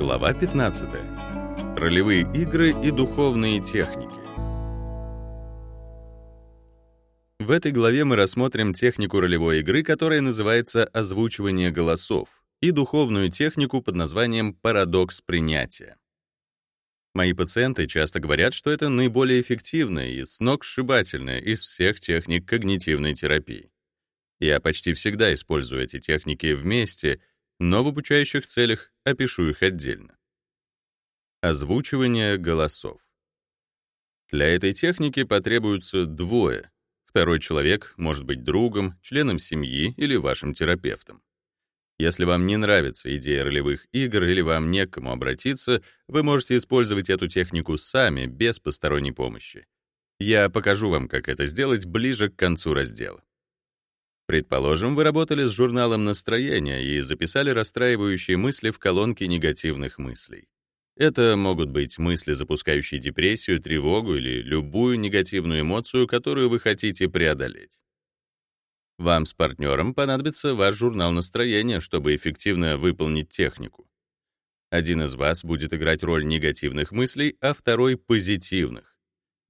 Глава 15. Ролевые игры и духовные техники. В этой главе мы рассмотрим технику ролевой игры, которая называется озвучивание голосов, и духовную технику под названием парадокс принятия. Мои пациенты часто говорят, что это наиболее эффективная и сногсшибательная из всех техник когнитивной терапии. Я почти всегда использую эти техники вместе, но в обучающих целях опишу их отдельно. Озвучивание голосов. Для этой техники потребуется двое. Второй человек может быть другом, членом семьи или вашим терапевтом. Если вам не нравится идея ролевых игр или вам не к кому обратиться, вы можете использовать эту технику сами, без посторонней помощи. Я покажу вам, как это сделать ближе к концу раздела. Предположим, вы работали с журналом настроения и записали расстраивающие мысли в колонке негативных мыслей. Это могут быть мысли, запускающие депрессию, тревогу или любую негативную эмоцию, которую вы хотите преодолеть. Вам с партнером понадобится ваш журнал настроения, чтобы эффективно выполнить технику. Один из вас будет играть роль негативных мыслей, а второй — позитивных.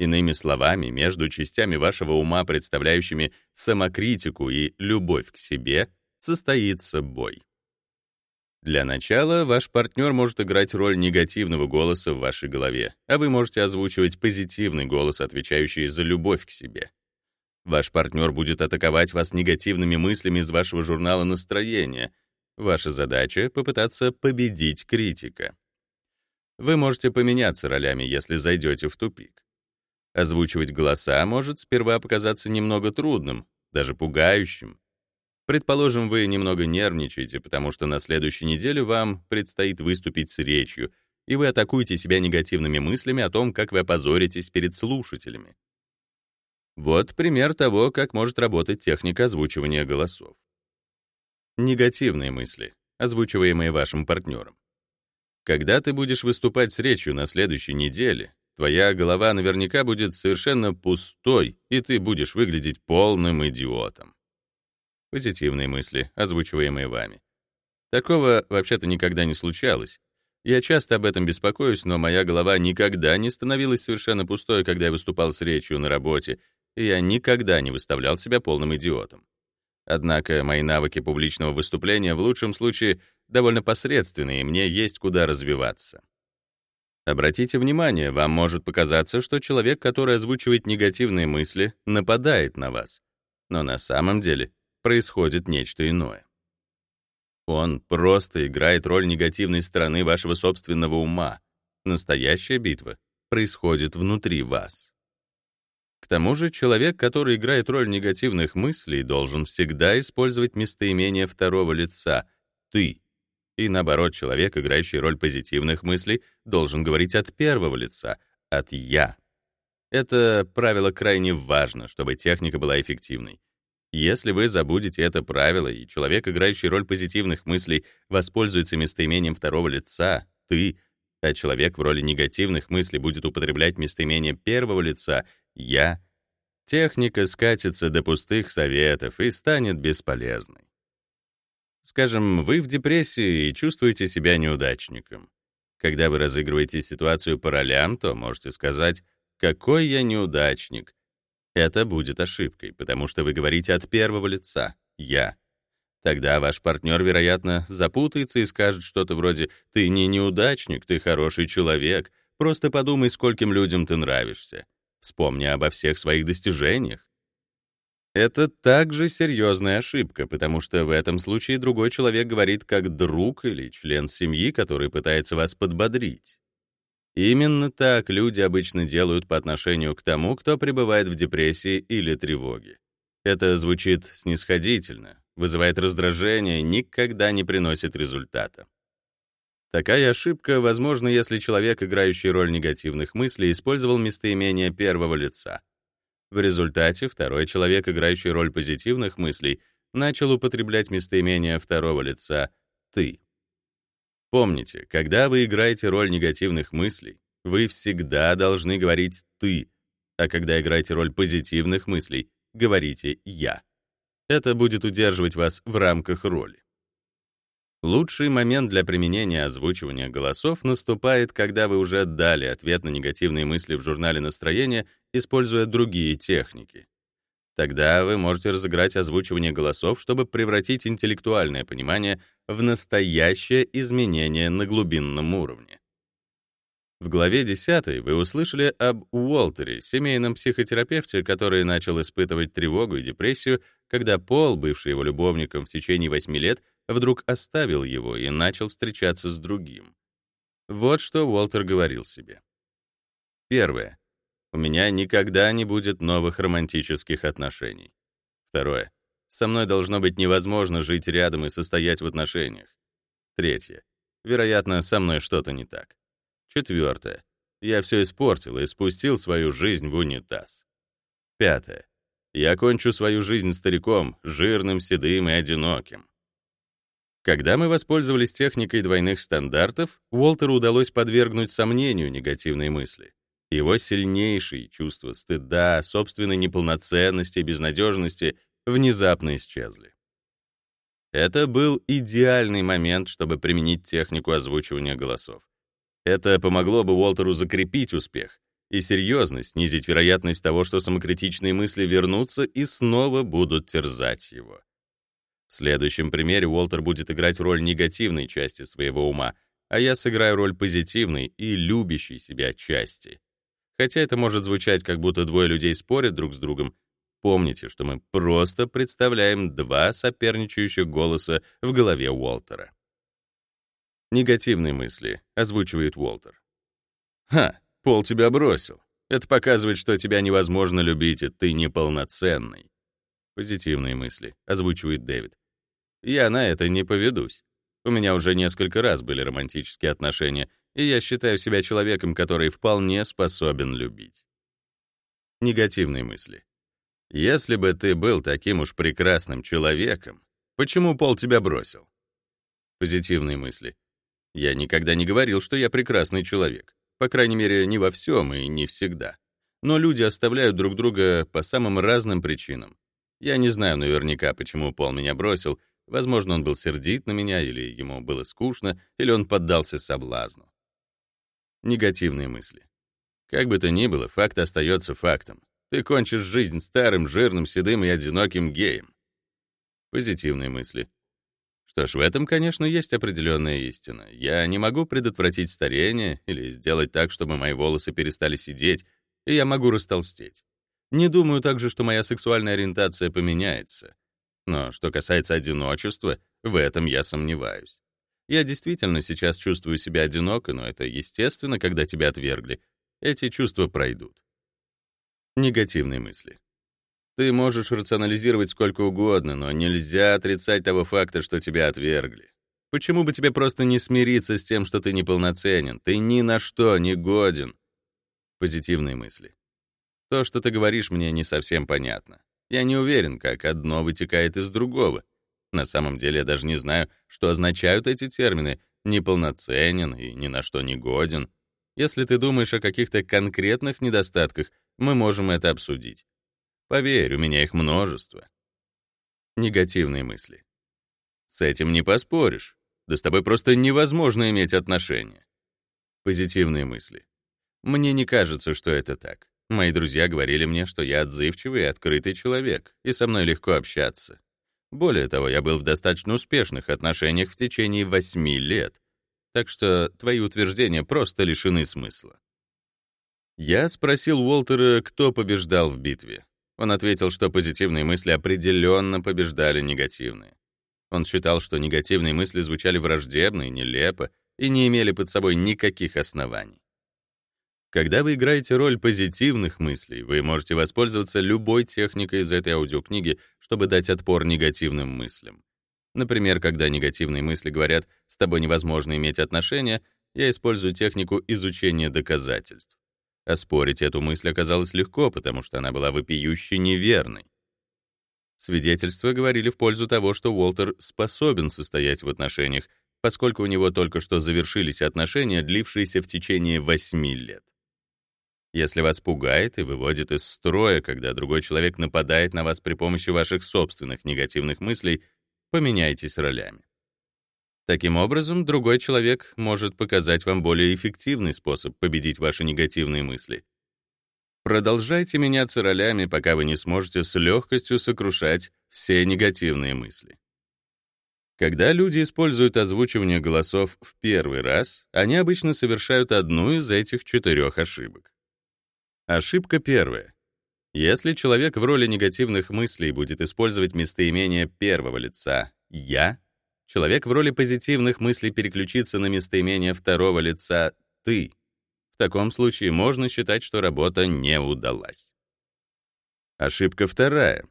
Иными словами, между частями вашего ума, представляющими самокритику и любовь к себе, состоится бой. Для начала ваш партнер может играть роль негативного голоса в вашей голове, а вы можете озвучивать позитивный голос, отвечающий за любовь к себе. Ваш партнер будет атаковать вас негативными мыслями из вашего журнала настроения. Ваша задача — попытаться победить критика. Вы можете поменяться ролями, если зайдете в тупик. Озвучивать голоса может сперва показаться немного трудным, даже пугающим. Предположим, вы немного нервничаете, потому что на следующей неделе вам предстоит выступить с речью, и вы атакуете себя негативными мыслями о том, как вы опозоритесь перед слушателями. Вот пример того, как может работать техника озвучивания голосов. Негативные мысли, озвучиваемые вашим партнером. Когда ты будешь выступать с речью на следующей неделе, Твоя голова наверняка будет совершенно пустой, и ты будешь выглядеть полным идиотом. Позитивные мысли, озвучиваемые вами. Такого вообще-то никогда не случалось. Я часто об этом беспокоюсь, но моя голова никогда не становилась совершенно пустой, когда я выступал с речью на работе, и я никогда не выставлял себя полным идиотом. Однако мои навыки публичного выступления в лучшем случае довольно посредственные, и мне есть куда развиваться. Обратите внимание, вам может показаться, что человек, который озвучивает негативные мысли, нападает на вас. Но на самом деле происходит нечто иное. Он просто играет роль негативной стороны вашего собственного ума. Настоящая битва происходит внутри вас. К тому же человек, который играет роль негативных мыслей, должен всегда использовать местоимение второго лица «ты», и наоборот, человек, играющий роль позитивных мыслей, должен говорить от первого лица, от «я». Это правило крайне важно, чтобы техника была эффективной. Если вы забудете это правило, и человек, играющий роль позитивных мыслей, воспользуется местоимением второго лица «ты», а человек в роли негативных мыслей будет употреблять местоимение первого лица «я», техника скатится до пустых советов и станет бесполезной. Скажем, вы в депрессии и чувствуете себя неудачником. Когда вы разыгрываете ситуацию по ролям, то можете сказать «какой я неудачник». Это будет ошибкой, потому что вы говорите от первого лица «я». Тогда ваш партнер, вероятно, запутается и скажет что-то вроде «ты не неудачник, ты хороший человек, просто подумай, скольким людям ты нравишься. Вспомни обо всех своих достижениях». Это также серьезная ошибка, потому что в этом случае другой человек говорит как друг или член семьи, который пытается вас подбодрить. Именно так люди обычно делают по отношению к тому, кто пребывает в депрессии или тревоге. Это звучит снисходительно, вызывает раздражение, никогда не приносит результата. Такая ошибка возможна, если человек, играющий роль негативных мыслей, использовал местоимение первого лица — в результате второй человек, играющий роль позитивных мыслей, начал употреблять местоимение второго лица «ты». Помните, когда вы играете роль негативных мыслей, вы всегда должны говорить «ты», а когда играете роль позитивных мыслей, говорите «я». Это будет удерживать вас в рамках роли. Лучший момент для применения озвучивания голосов наступает, когда вы уже дали ответ на негативные мысли в журнале настроения, используя другие техники. Тогда вы можете разыграть озвучивание голосов, чтобы превратить интеллектуальное понимание в настоящее изменение на глубинном уровне. В главе 10 вы услышали об Уолтере, семейном психотерапевте, который начал испытывать тревогу и депрессию, когда Пол, бывший его любовником в течение 8 лет, вдруг оставил его и начал встречаться с другим. Вот что Уолтер говорил себе. Первое. У меня никогда не будет новых романтических отношений. Второе. Со мной должно быть невозможно жить рядом и состоять в отношениях. Третье. Вероятно, со мной что-то не так. Четвертое. Я все испортил и спустил свою жизнь в унитаз. Пятое. Я кончу свою жизнь стариком, жирным, седым и одиноким. Когда мы воспользовались техникой двойных стандартов, Уолтеру удалось подвергнуть сомнению негативные мысли. Его сильнейшие чувства стыда, собственной неполноценности и безнадежности внезапно исчезли. Это был идеальный момент, чтобы применить технику озвучивания голосов. Это помогло бы Уолтеру закрепить успех и серьезно снизить вероятность того, что самокритичные мысли вернутся и снова будут терзать его. В следующем примере Уолтер будет играть роль негативной части своего ума, а я сыграю роль позитивной и любящей себя части. Хотя это может звучать, как будто двое людей спорят друг с другом, помните, что мы просто представляем два соперничающих голоса в голове Уолтера. Негативные мысли, озвучивает Уолтер. «Ха, Пол тебя бросил. Это показывает, что тебя невозможно любить, и ты неполноценный. Позитивные мысли, озвучивает Дэвид. Я на это не поведусь. У меня уже несколько раз были романтические отношения, и я считаю себя человеком, который вполне способен любить. Негативные мысли. Если бы ты был таким уж прекрасным человеком, почему Пол тебя бросил? Позитивные мысли. Я никогда не говорил, что я прекрасный человек. По крайней мере, не во всем и не всегда. Но люди оставляют друг друга по самым разным причинам. Я не знаю наверняка, почему Пол меня бросил, Возможно, он был сердит на меня, или ему было скучно, или он поддался соблазну. Негативные мысли. Как бы то ни было, факт остается фактом. Ты кончишь жизнь старым, жирным, седым и одиноким геем. Позитивные мысли. Что ж, в этом, конечно, есть определенная истина. Я не могу предотвратить старение или сделать так, чтобы мои волосы перестали сидеть, и я могу растолстеть. Не думаю также, что моя сексуальная ориентация поменяется. Но что касается одиночества, в этом я сомневаюсь. Я действительно сейчас чувствую себя одиноко, но это естественно, когда тебя отвергли. Эти чувства пройдут. Негативные мысли. Ты можешь рационализировать сколько угодно, но нельзя отрицать того факта, что тебя отвергли. Почему бы тебе просто не смириться с тем, что ты неполноценен, ты ни на что не годен? Позитивные мысли. То, что ты говоришь, мне не совсем понятно. Я не уверен, как одно вытекает из другого. На самом деле я даже не знаю, что означают эти термины «неполноценен» и «ни на что не годен». Если ты думаешь о каких-то конкретных недостатках, мы можем это обсудить. Поверь, у меня их множество. Негативные мысли. С этим не поспоришь. Да с тобой просто невозможно иметь отношения. Позитивные мысли. Мне не кажется, что это так. Мои друзья говорили мне, что я отзывчивый и открытый человек, и со мной легко общаться. Более того, я был в достаточно успешных отношениях в течение восьми лет, так что твои утверждения просто лишены смысла. Я спросил Уолтера, кто побеждал в битве. Он ответил, что позитивные мысли определенно побеждали негативные. Он считал, что негативные мысли звучали враждебно и нелепо и не имели под собой никаких оснований. Когда вы играете роль позитивных мыслей, вы можете воспользоваться любой техникой из этой аудиокниги, чтобы дать отпор негативным мыслям. Например, когда негативные мысли говорят «с тобой невозможно иметь отношения», я использую технику изучения доказательств. Оспорить эту мысль оказалось легко, потому что она была вопиюще неверной. Свидетельства говорили в пользу того, что Уолтер способен состоять в отношениях, поскольку у него только что завершились отношения, длившиеся в течение 8 лет. Если вас пугает и выводит из строя, когда другой человек нападает на вас при помощи ваших собственных негативных мыслей, поменяйтесь ролями. Таким образом, другой человек может показать вам более эффективный способ победить ваши негативные мысли. Продолжайте меняться ролями, пока вы не сможете с легкостью сокрушать все негативные мысли. Когда люди используют озвучивание голосов в первый раз, они обычно совершают одну из этих четырех ошибок. Ошибка первая. Если человек в роли негативных мыслей будет использовать местоимение первого лица «я», человек в роли позитивных мыслей переключится на местоимение второго лица «ты». В таком случае можно считать, что работа не удалась. Ошибка вторая.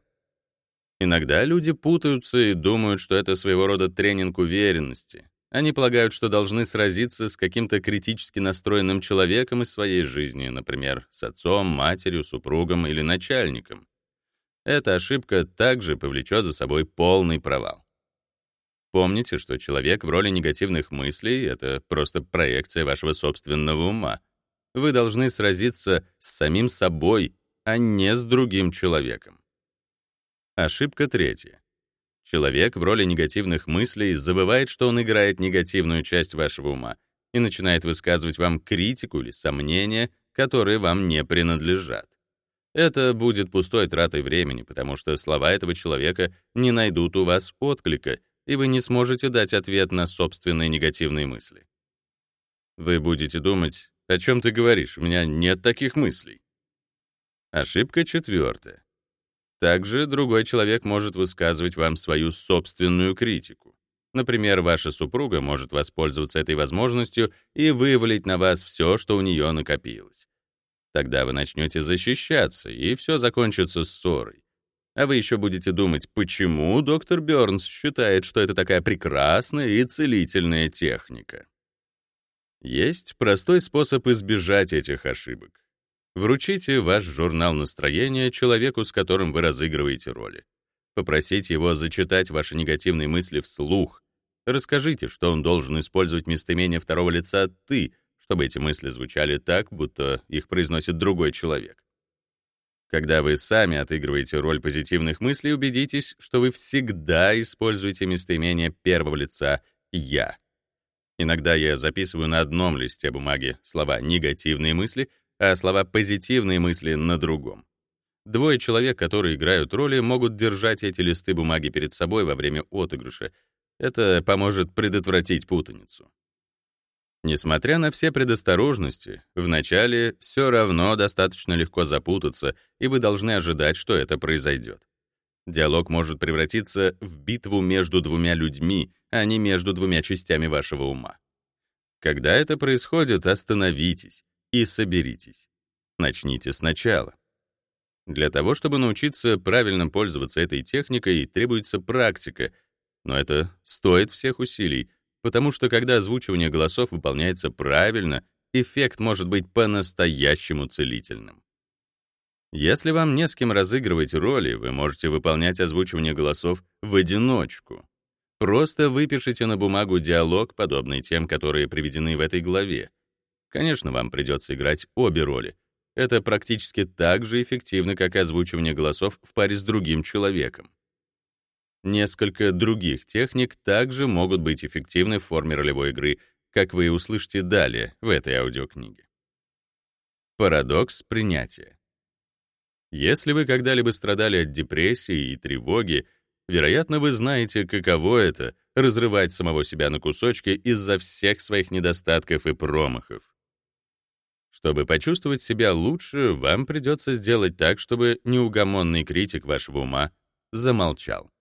Иногда люди путаются и думают, что это своего рода тренинг уверенности. Они полагают, что должны сразиться с каким-то критически настроенным человеком из своей жизни, например, с отцом, матерью, супругом или начальником. Эта ошибка также повлечет за собой полный провал. Помните, что человек в роли негативных мыслей — это просто проекция вашего собственного ума. Вы должны сразиться с самим собой, а не с другим человеком. Ошибка третья. Человек в роли негативных мыслей забывает, что он играет негативную часть вашего ума и начинает высказывать вам критику или сомнения, которые вам не принадлежат. Это будет пустой тратой времени, потому что слова этого человека не найдут у вас отклика, и вы не сможете дать ответ на собственные негативные мысли. Вы будете думать, о чем ты говоришь, у меня нет таких мыслей. Ошибка четвертая. Также другой человек может высказывать вам свою собственную критику. Например, ваша супруга может воспользоваться этой возможностью и вывалить на вас все, что у нее накопилось. Тогда вы начнете защищаться, и все закончится ссорой. А вы еще будете думать, почему доктор Бёрнс считает, что это такая прекрасная и целительная техника. Есть простой способ избежать этих ошибок. Вручите ваш журнал настроения человеку, с которым вы разыгрываете роли. Попросите его зачитать ваши негативные мысли вслух. Расскажите, что он должен использовать местоимение второго лица «ты», чтобы эти мысли звучали так, будто их произносит другой человек. Когда вы сами отыгрываете роль позитивных мыслей, убедитесь, что вы всегда используете местоимение первого лица «я». Иногда я записываю на одном листе бумаги слова «негативные мысли», а слова «позитивные мысли» на другом. Двое человек, которые играют роли, могут держать эти листы бумаги перед собой во время отыгрыша. Это поможет предотвратить путаницу. Несмотря на все предосторожности, вначале все равно достаточно легко запутаться, и вы должны ожидать, что это произойдет. Диалог может превратиться в битву между двумя людьми, а не между двумя частями вашего ума. Когда это происходит, остановитесь и соберитесь. Начните сначала. Для того, чтобы научиться правильно пользоваться этой техникой, требуется практика, но это стоит всех усилий, потому что когда озвучивание голосов выполняется правильно, эффект может быть по-настоящему целительным. Если вам не с кем разыгрывать роли, вы можете выполнять озвучивание голосов в одиночку. Просто выпишите на бумагу диалог, подобный тем, которые приведены в этой главе. Конечно, вам придется играть обе роли. Это практически так же эффективно, как озвучивание голосов в паре с другим человеком. Несколько других техник также могут быть эффективны в форме ролевой игры, как вы услышите далее в этой аудиокниге. Парадокс принятия. Если вы когда-либо страдали от депрессии и тревоги, вероятно, вы знаете, каково это — разрывать самого себя на кусочки из-за всех своих недостатков и промахов. Чтобы почувствовать себя лучше, вам придется сделать так, чтобы неугомонный критик вашего ума замолчал.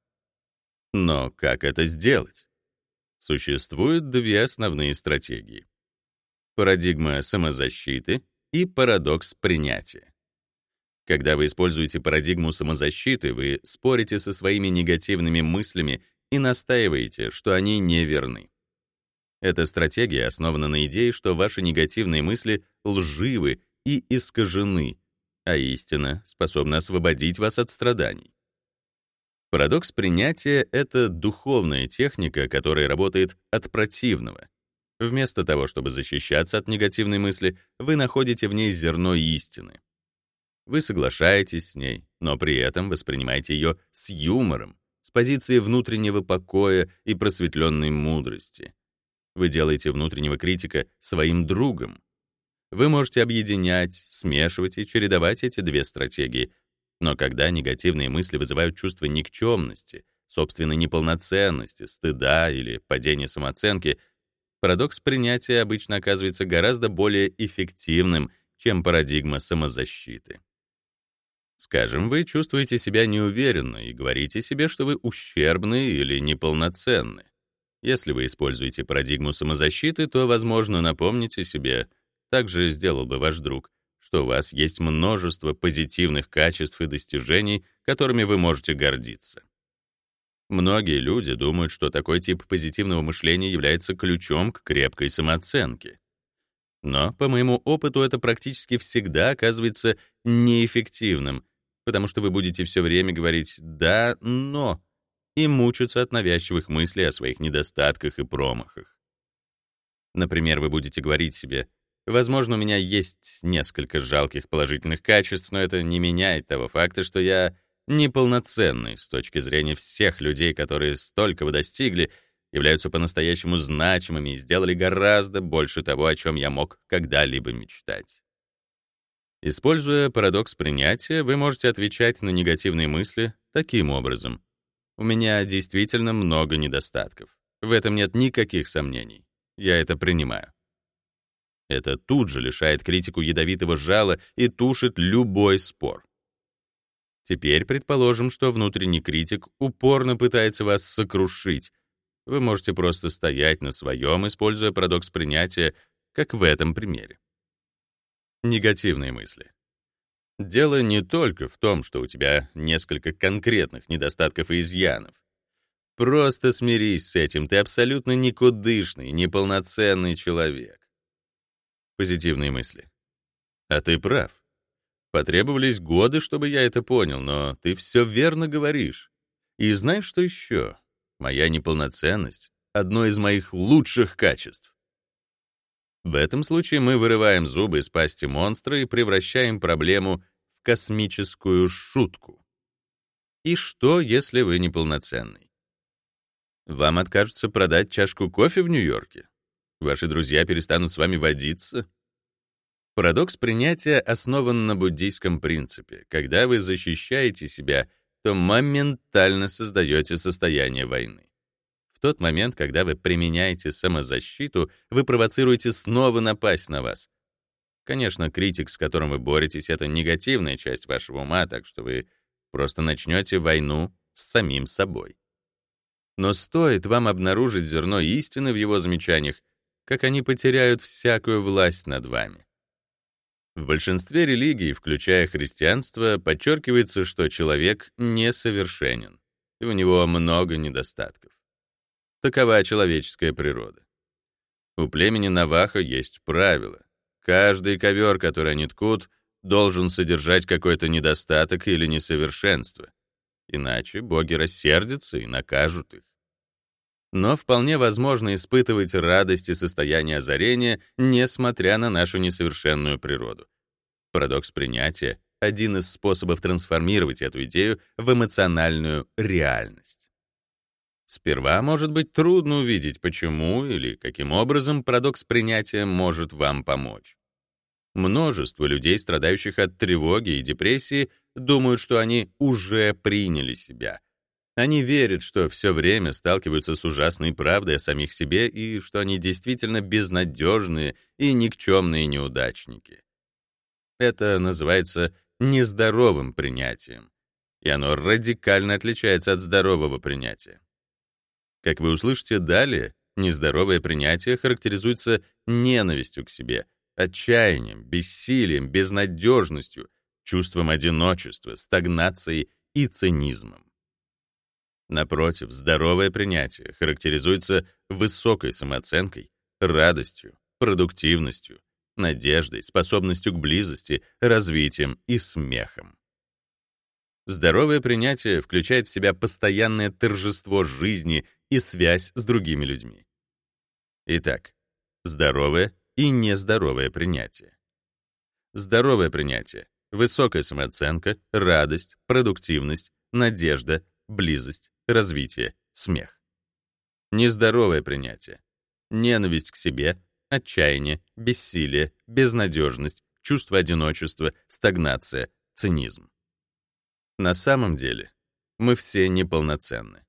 Но как это сделать? Существуют две основные стратегии. Парадигма самозащиты и парадокс принятия. Когда вы используете парадигму самозащиты, вы спорите со своими негативными мыслями и настаиваете, что они неверны. Эта стратегия основана на идее, что ваши негативные мысли лживы и искажены, а истина способна освободить вас от страданий. Парадокс принятия — это духовная техника, которая работает от противного. Вместо того, чтобы защищаться от негативной мысли, вы находите в ней зерно истины. Вы соглашаетесь с ней, но при этом воспринимаете ее с юмором, с позиции внутреннего покоя и просветленной мудрости. Вы делаете внутреннего критика своим другом. Вы можете объединять, смешивать и чередовать эти две стратегии, но когда негативные мысли вызывают чувство никчемности, собственной неполноценности, стыда или падения самооценки, парадокс принятия обычно оказывается гораздо более эффективным, чем парадигма самозащиты. Скажем, вы чувствуете себя неуверенно и говорите себе, что вы ущербны или неполноценны. Если вы используете парадигму самозащиты, то, возможно, напомните себе, так же сделал бы ваш друг, что у вас есть множество позитивных качеств и достижений, которыми вы можете гордиться. Многие люди думают, что такой тип позитивного мышления является ключом к крепкой самооценке. Но, по моему опыту, это практически всегда оказывается неэффективным, потому что вы будете все время говорить «да, но» и мучиться от навязчивых мыслей о своих недостатках и промахах. Например, вы будете говорить себе «возможно, у меня есть несколько жалких положительных качеств, но это не меняет того факта, что я неполноценный с точки зрения всех людей, которые столько вы достигли, являются по-настоящему значимыми и сделали гораздо больше того, о чем я мог когда-либо мечтать. Используя парадокс принятия, вы можете отвечать на негативные мысли таким образом. У меня действительно много недостатков. В этом нет никаких сомнений. Я это принимаю. Это тут же лишает критику ядовитого жала и тушит любой спор. Теперь предположим, что внутренний критик упорно пытается вас сокрушить, вы можете просто стоять на своем, используя парадокс принятия, как в этом примере. Негативные мысли. Дело не только в том, что у тебя несколько конкретных недостатков и изъянов. Просто смирись с этим, ты абсолютно никудышный, неполноценный человек. Позитивные мысли. А ты прав. Потребовались годы, чтобы я это понял, но ты все верно говоришь. И знаешь, что еще? Моя неполноценность — одно из моих лучших качеств. В этом случае мы вырываем зубы из пасти монстра и превращаем проблему в космическую шутку. И что, если вы неполноценный? Вам откажутся продать чашку кофе в Нью-Йорке? Ваши друзья перестанут с вами водиться? Парадокс принятия основан на буддийском принципе. Когда вы защищаете себя, то моментально создаете состояние войны. В тот момент, когда вы применяете самозащиту, вы провоцируете снова напасть на вас. Конечно, критик, с которым вы боретесь, это негативная часть вашего ума, так что вы просто начнете войну с самим собой. Но стоит вам обнаружить зерно истины в его замечаниях, как они потеряют всякую власть над вами. В большинстве религий, включая христианство, подчеркивается, что человек несовершенен, и у него много недостатков. Такова человеческая природа. У племени Наваха есть правило. Каждый ковер, который они ткут, должен содержать какой-то недостаток или несовершенство. Иначе боги рассердятся и накажут их. Но вполне возможно испытывать радость и состояние озарения, несмотря на нашу несовершенную природу. Парадокс принятия — один из способов трансформировать эту идею в эмоциональную реальность. Сперва может быть трудно увидеть, почему или каким образом парадокс принятия может вам помочь. Множество людей, страдающих от тревоги и депрессии, думают, что они уже приняли себя — они верят, что все время сталкиваются с ужасной правдой о самих себе и что они действительно безнадежные и никчемные неудачники. Это называется нездоровым принятием, и оно радикально отличается от здорового принятия. Как вы услышите далее, нездоровое принятие характеризуется ненавистью к себе, отчаянием, бессилием, безнадежностью, чувством одиночества, стагнацией и цинизмом. Напротив, здоровое принятие характеризуется высокой самооценкой, радостью, продуктивностью, надеждой, способностью к близости, развитием и смехом. Здоровое принятие включает в себя постоянное торжество жизни и связь с другими людьми. Итак, здоровое и нездоровое принятие. Здоровое принятие — высокая самооценка, радость, продуктивность, надежда, близость, развитие, смех. Нездоровое принятие. Ненависть к себе, отчаяние, бессилие, безнадежность, чувство одиночества, стагнация, цинизм. На самом деле, мы все неполноценны.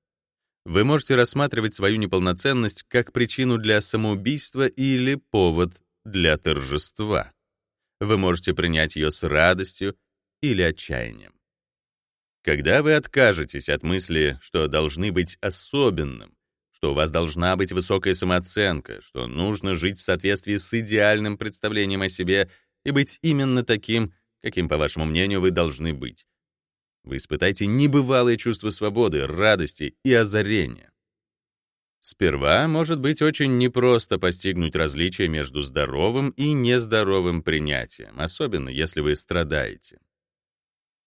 Вы можете рассматривать свою неполноценность как причину для самоубийства или повод для торжества. Вы можете принять ее с радостью или отчаянием. Когда вы откажетесь от мысли, что должны быть особенным, что у вас должна быть высокая самооценка, что нужно жить в соответствии с идеальным представлением о себе и быть именно таким, каким, по вашему мнению, вы должны быть, вы испытаете небывалое чувство свободы, радости и озарения. Сперва может быть очень непросто постигнуть различие между здоровым и нездоровым принятием, особенно если вы страдаете.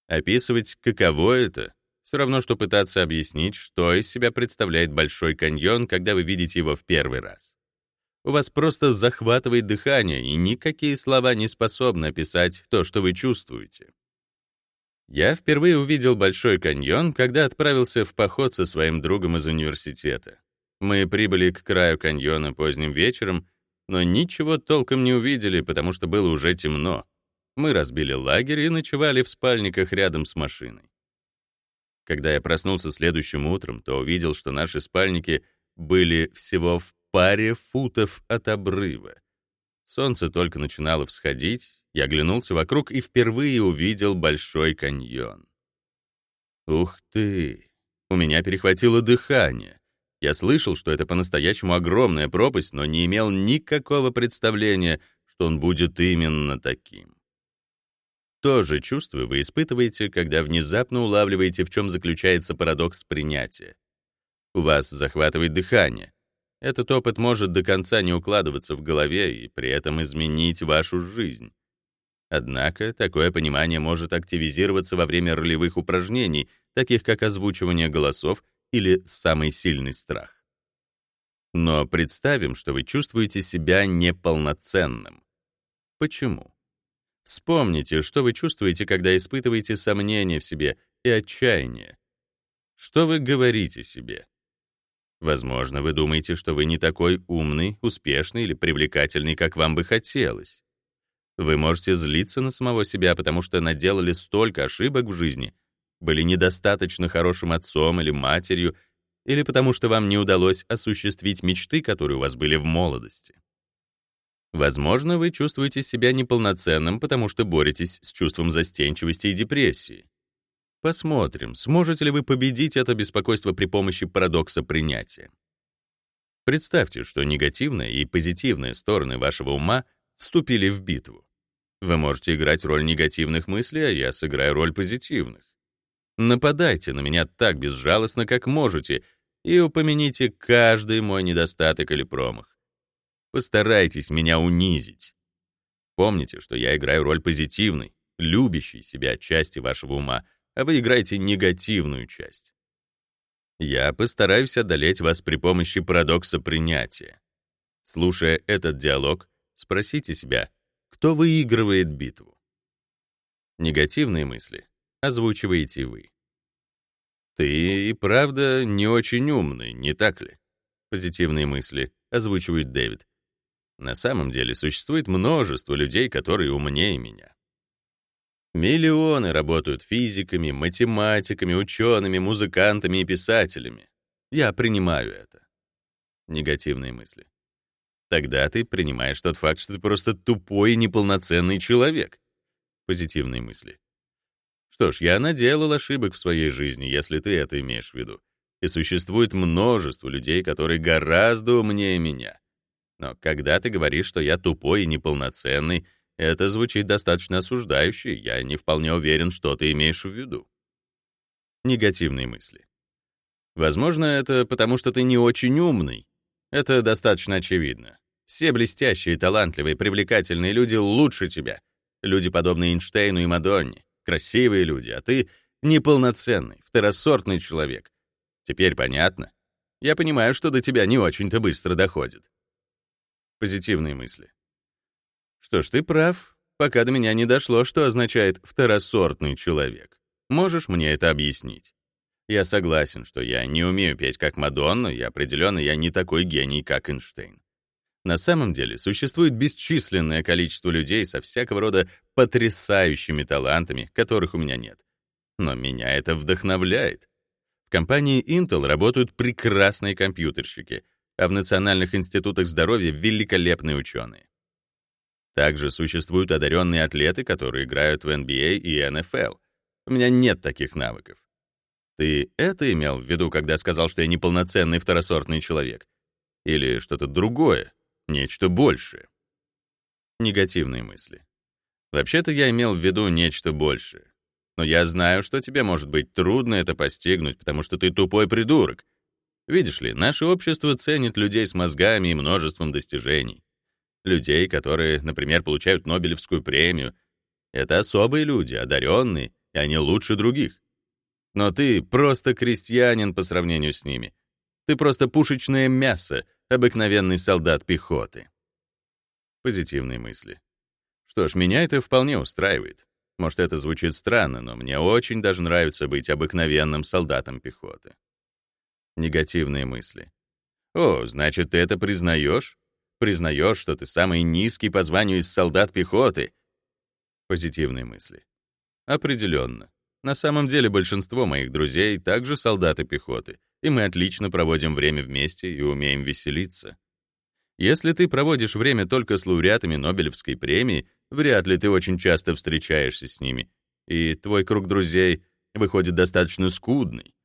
Описывать, каково это, все равно, что пытаться объяснить, что из себя представляет Большой каньон, когда вы видите его в первый раз. У вас просто захватывает дыхание, и никакие слова не способны описать то, что вы чувствуете. Я впервые увидел Большой каньон, когда отправился в поход со своим другом из университета. Мы прибыли к краю каньона поздним вечером, но ничего толком не увидели, потому что было уже темно. Мы разбили лагерь и ночевали в спальниках рядом с машиной. Когда я проснулся следующим утром, то увидел, что наши спальники были всего в паре футов от обрыва. Солнце только начинало всходить, я оглянулся вокруг и впервые увидел Большой каньон. Ух ты! У меня перехватило дыхание. Я слышал, что это по-настоящему огромная пропасть, но не имел никакого представления, что он будет именно таким. То же чувство вы испытываете, когда внезапно улавливаете, в чем заключается парадокс принятия. У вас захватывает дыхание. Этот опыт может до конца не укладываться в голове и при этом изменить вашу жизнь. Однако такое понимание может активизироваться во время ролевых упражнений, таких как озвучивание голосов или самый сильный страх. Но представим, что вы чувствуете себя неполноценным. Почему? Вспомните, что вы чувствуете, когда испытываете сомнения в себе и отчаяние. Что вы говорите себе? Возможно, вы думаете, что вы не такой умный, успешный или привлекательный, как вам бы хотелось. Вы можете злиться на самого себя, потому что наделали столько ошибок в жизни, были недостаточно хорошим отцом или матерью, или потому что вам не удалось осуществить мечты, которые у вас были в молодости. Возможно, вы чувствуете себя неполноценным, потому что боретесь с чувством застенчивости и депрессии. Посмотрим, сможете ли вы победить это беспокойство при помощи парадокса принятия. Представьте, что негативная и позитивная стороны вашего ума вступили в битву. Вы можете играть роль негативных мыслей, а я сыграю роль позитивных. Нападайте на меня так безжалостно, как можете, и упомяните каждый мой недостаток или промах. Постарайтесь меня унизить. Помните, что я играю роль позитивной, любящей себя части вашего ума, а вы играете негативную часть. Я постараюсь одолеть вас при помощи парадокса принятия. Слушая этот диалог, Спросите себя, кто выигрывает битву? Негативные мысли озвучиваете вы. Ты и правда не очень умный, не так ли? Позитивные мысли озвучивает Дэвид. На самом деле существует множество людей, которые умнее меня. Миллионы работают физиками, математиками, учеными, музыкантами и писателями. Я принимаю это. Негативные мысли. Тогда ты принимаешь тот факт, что ты просто тупой и неполноценный человек. Позитивные мысли. Что ж, я наделал ошибок в своей жизни, если ты это имеешь в виду. И существует множество людей, которые гораздо умнее меня. Но когда ты говоришь, что я тупой и неполноценный, это звучит достаточно осуждающе, я не вполне уверен, что ты имеешь в виду. Негативные мысли. Возможно, это потому, что ты не очень умный. Это достаточно очевидно. Все блестящие, талантливые, привлекательные люди лучше тебя. Люди, подобные Эйнштейну и Мадонне. Красивые люди, а ты неполноценный, второсортный человек. Теперь понятно? Я понимаю, что до тебя не очень-то быстро доходит. Позитивные мысли. Что ж, ты прав, пока до меня не дошло, что означает «второсортный человек». Можешь мне это объяснить? Я согласен, что я не умею петь как Мадонна, и определенно я не такой гений, как Эйнштейн. На самом деле существует бесчисленное количество людей со всякого рода потрясающими талантами, которых у меня нет. Но меня это вдохновляет. В компании Intel работают прекрасные компьютерщики, а в национальных институтах здоровья — великолепные ученые. Также существуют одаренные атлеты, которые играют в NBA и NFL. У меня нет таких навыков. Ты это имел в виду, когда сказал, что я неполноценный второсортный человек? Или что-то другое, нечто большее? Негативные мысли. Вообще-то я имел в виду нечто большее. Но я знаю, что тебе может быть трудно это постигнуть, потому что ты тупой придурок. Видишь ли, наше общество ценит людей с мозгами и множеством достижений. Людей, которые, например, получают Нобелевскую премию. Это особые люди, одаренные, и они лучше других. Но ты просто крестьянин по сравнению с ними. Ты просто пушечное мясо, обыкновенный солдат пехоты. Позитивные мысли. Что ж, меня это вполне устраивает. Может, это звучит странно, но мне очень даже нравится быть обыкновенным солдатом пехоты. Негативные мысли. О, значит, ты это признаешь? Признаешь, что ты самый низкий по званию из солдат пехоты? Позитивные мысли. Определенно. На самом деле большинство моих друзей также солдаты пехоты, и мы отлично проводим время вместе и умеем веселиться. Если ты проводишь время только с лауреатами Нобелевской премии, вряд ли ты очень часто встречаешься с ними, и твой круг друзей выходит достаточно скудный.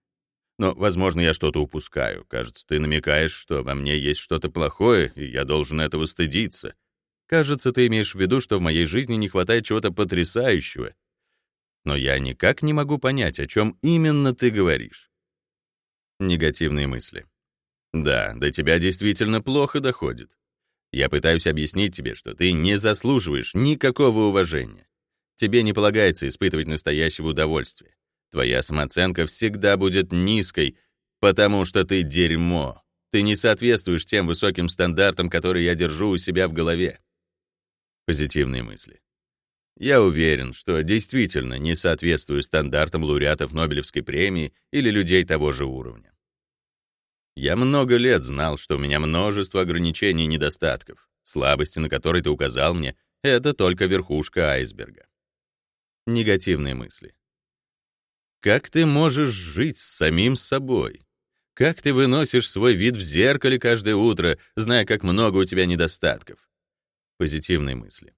Но, возможно, я что-то упускаю. Кажется, ты намекаешь, что во мне есть что-то плохое, и я должен этого стыдиться. Кажется, ты имеешь в виду, что в моей жизни не хватает чего-то потрясающего. Но я никак не могу понять, о чем именно ты говоришь. Негативные мысли. Да, до тебя действительно плохо доходит. Я пытаюсь объяснить тебе, что ты не заслуживаешь никакого уважения. Тебе не полагается испытывать настоящего удовольствия. Твоя самооценка всегда будет низкой, потому что ты дерьмо. Ты не соответствуешь тем высоким стандартам, которые я держу у себя в голове. Позитивные мысли. Я уверен, что действительно не соответствую стандартам лауреатов Нобелевской премии или людей того же уровня. Я много лет знал, что у меня множество ограничений и недостатков. Слабости, на которые ты указал мне, — это только верхушка айсберга. Негативные мысли. Как ты можешь жить с самим собой? Как ты выносишь свой вид в зеркале каждое утро, зная, как много у тебя недостатков? Позитивные мысли.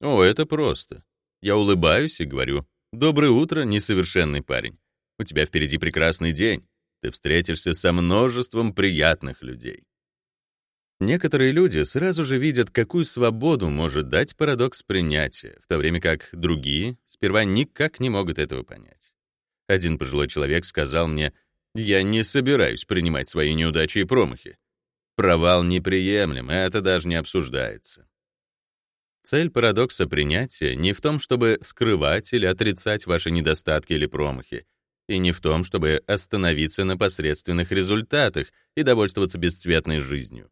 О, это просто. Я улыбаюсь и говорю, «Доброе утро, несовершенный парень. У тебя впереди прекрасный день. Ты встретишься со множеством приятных людей». Некоторые люди сразу же видят, какую свободу может дать парадокс принятия, в то время как другие сперва никак не могут этого понять. Один пожилой человек сказал мне, «Я не собираюсь принимать свои неудачи и промахи. Провал неприемлем, это даже не обсуждается». Цель парадокса принятия не в том, чтобы скрывать или отрицать ваши недостатки или промахи, и не в том, чтобы остановиться на посредственных результатах и довольствоваться бесцветной жизнью.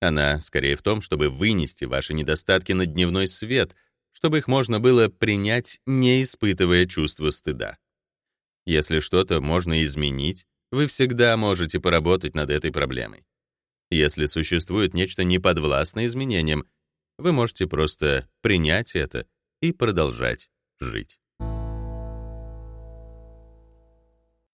Она скорее в том, чтобы вынести ваши недостатки на дневной свет, чтобы их можно было принять, не испытывая чувства стыда. Если что-то можно изменить, вы всегда можете поработать над этой проблемой. Если существует нечто неподвластное изменениям, вы можете просто принять это и продолжать жить.